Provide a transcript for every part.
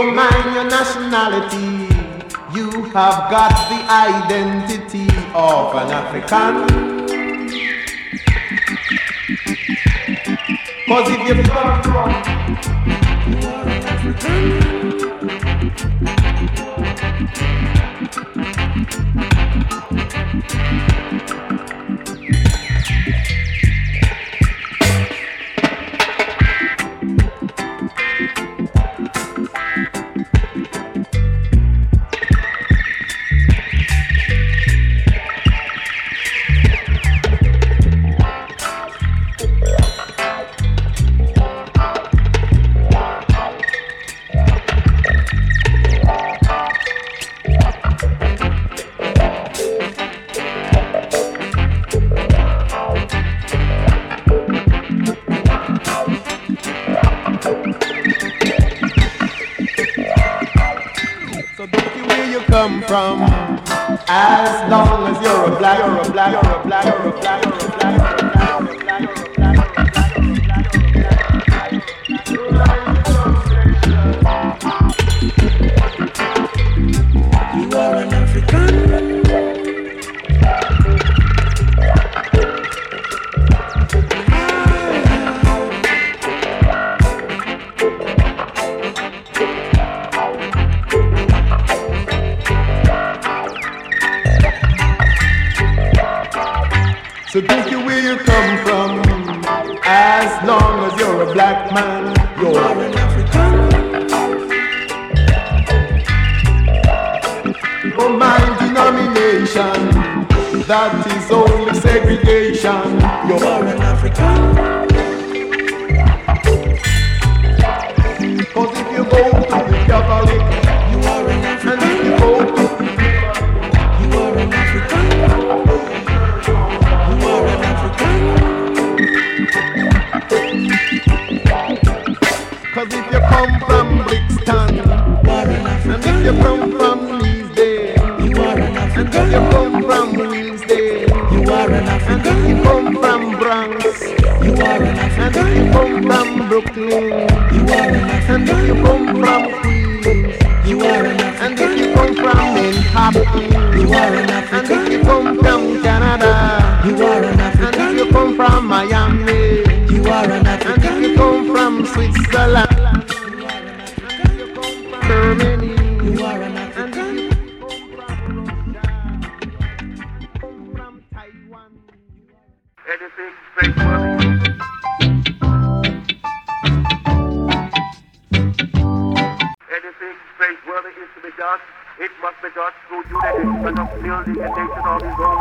don't mind your nationality. You have got the identity of an African. Cause if you come from, you are an African. You are an African. Anything praiseworthy? Anything is to be done. It must be done through unity and of building and nation of his own.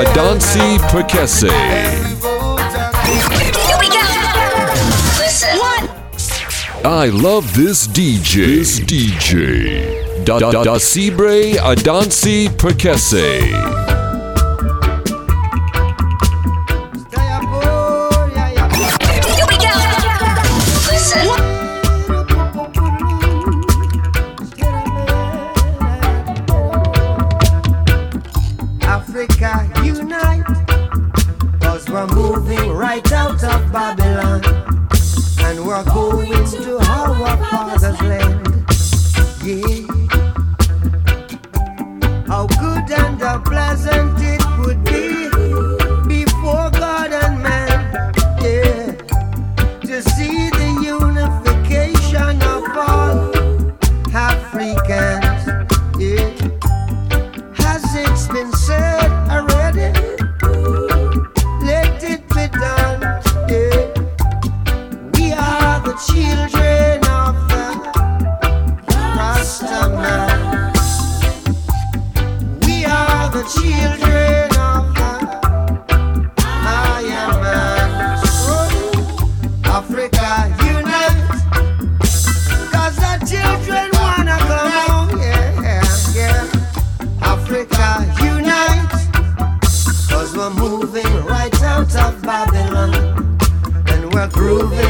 Adansi Perkese. I love this DJ. This DJ. Da, da, da Cibre Adansi Perkese. out of Babylon, and we're going to our Father's land. Yeah. How good and how pleasant. grooving.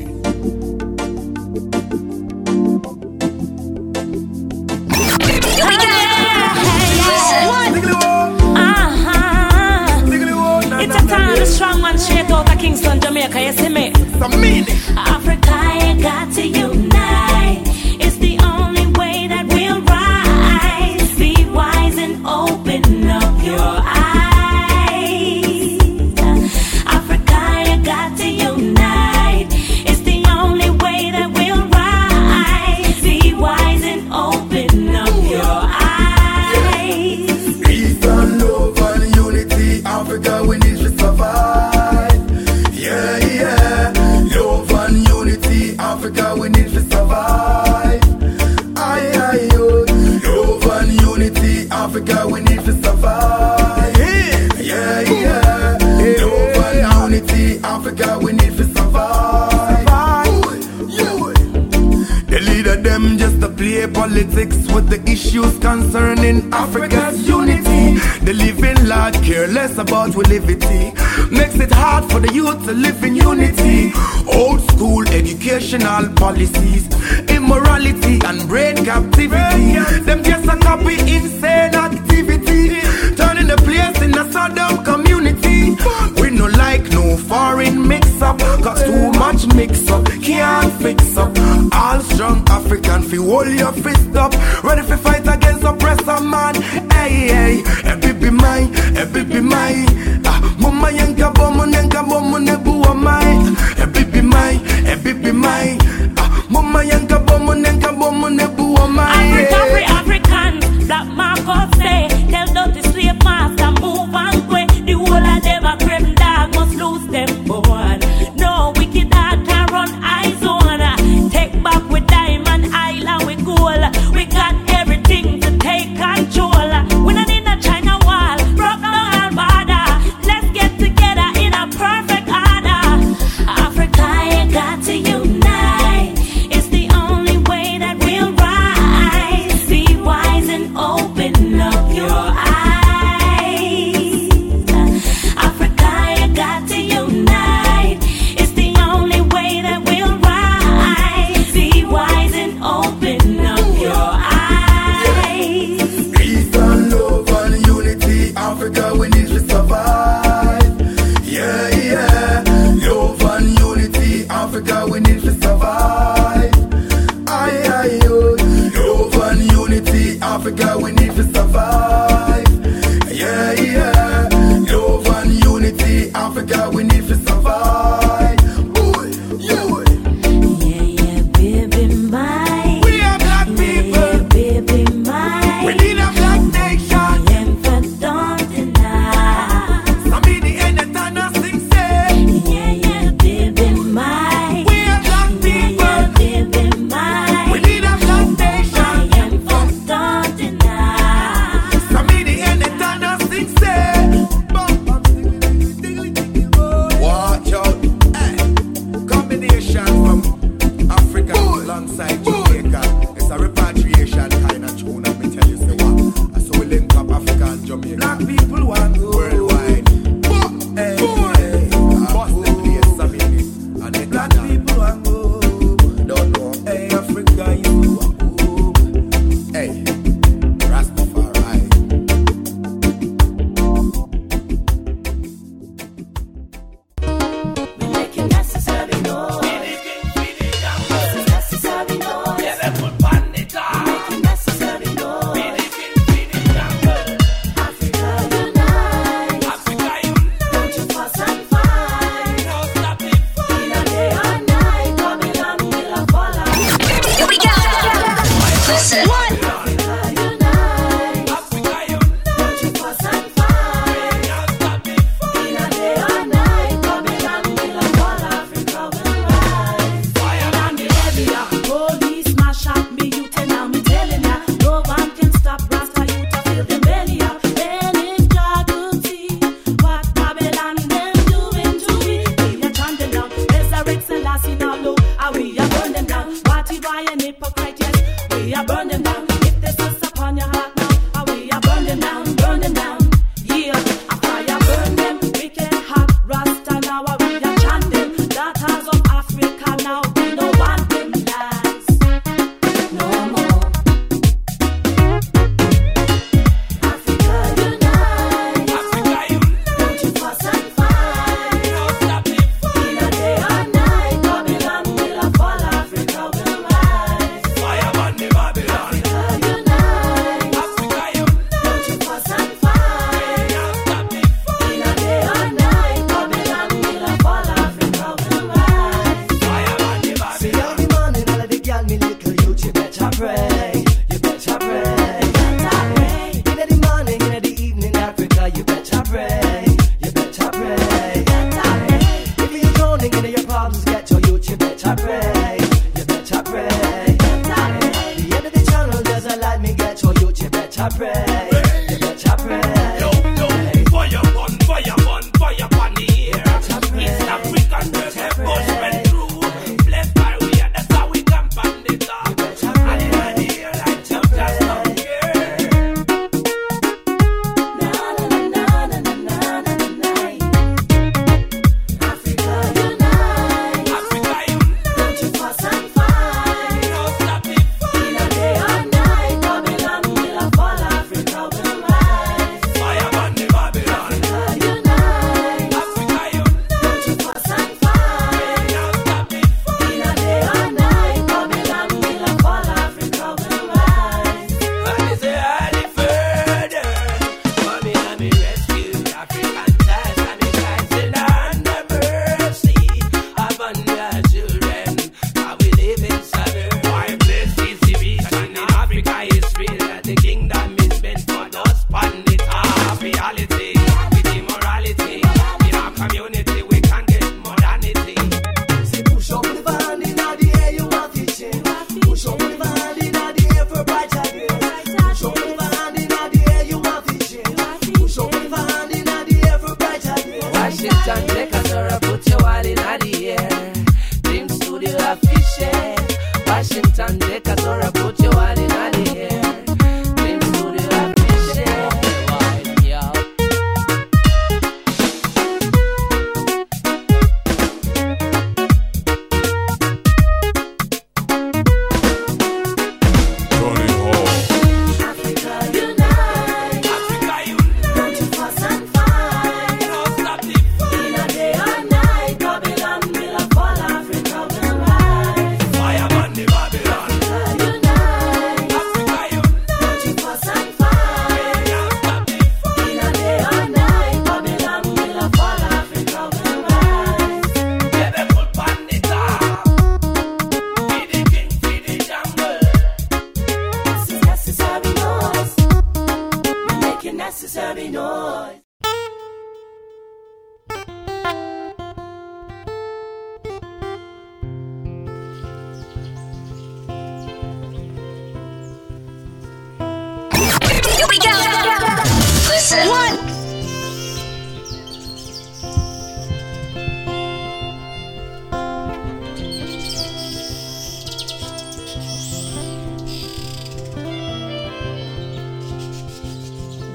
with the issues concerning Africa's unity. The living lot care less about relativity makes it hard for the youth to live in unity. Old school educational policies, immorality and brain captivity. Them just a copy insane activity. hold your fist up. Ready for fight against oppressor man. Hey, hey, every be mine, every be mine.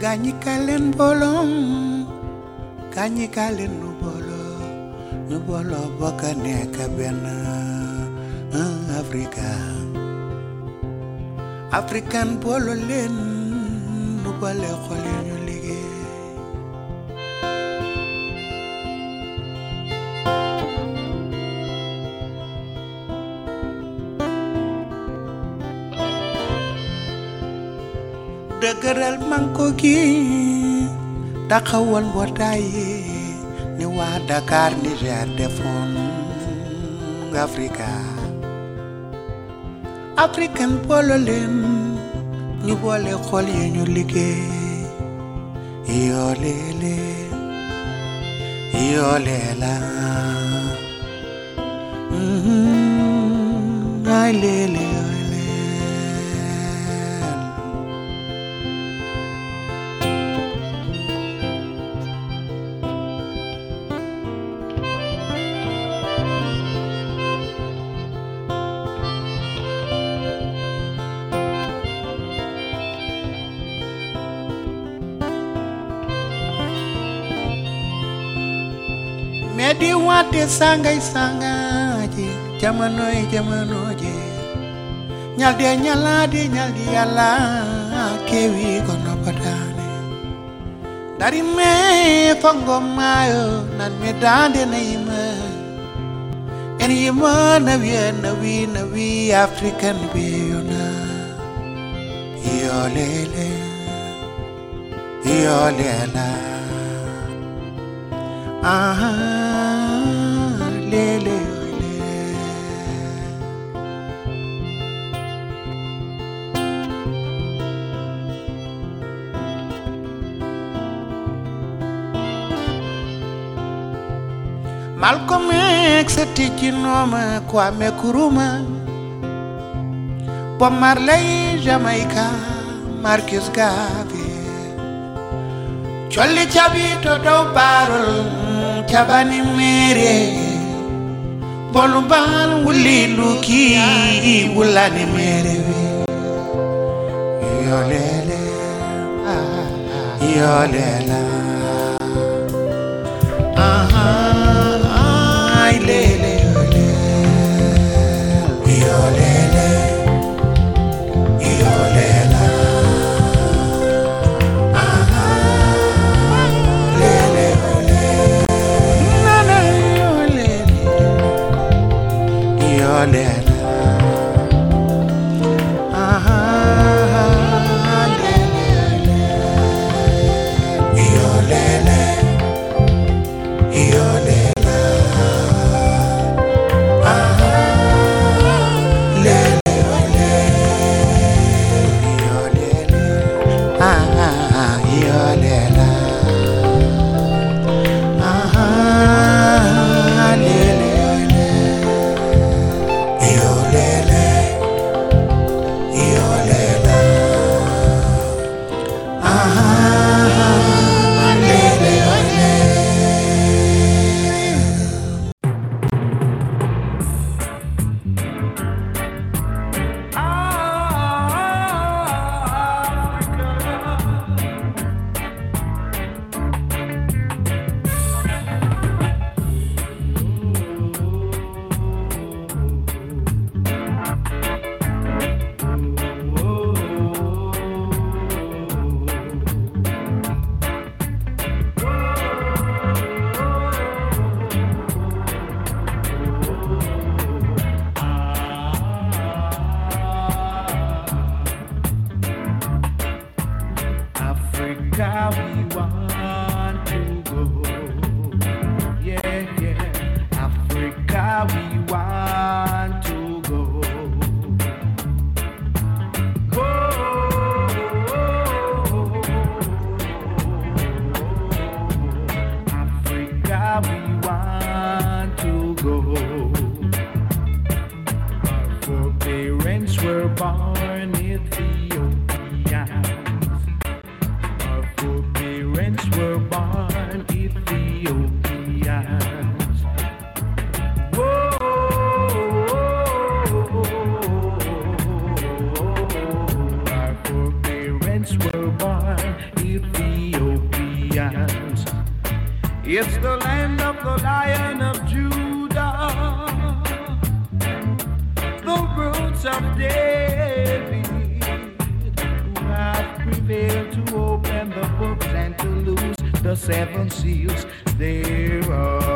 Gaañi kaay leen booloo gaañi kaay leen nu booloo nu booloo bokk nekk benn un eh, Africa africain booloo leen nu boole xol dëgëral manko gi taxawal mbootaay yi ni waa Dakar Niger defoon Africa. Africain boole leen ñu boole xol yi ñu liggéey yoo leele yoo leela Mhm, ay leele di wante sangay sangaji jamonoy jamonoje ñalde ñalade ñaldi yalla kewi ko nopatane dari me fango mayo nan me dande na yima en yima na wi na wi na wi african be yona yo lele yo lela Aha, Malcolm X teaching Roma Kwame Kuruma Bob Marley Jamaica Marcus Garvey. Chole chabito do barrel chabani mere. Bolumbal wulli luki wullani mere yo lele yo Saints were born Ethiopians. Whoa, our forbearance were born Ethiopians. It's the land of the lion of seven seals there are.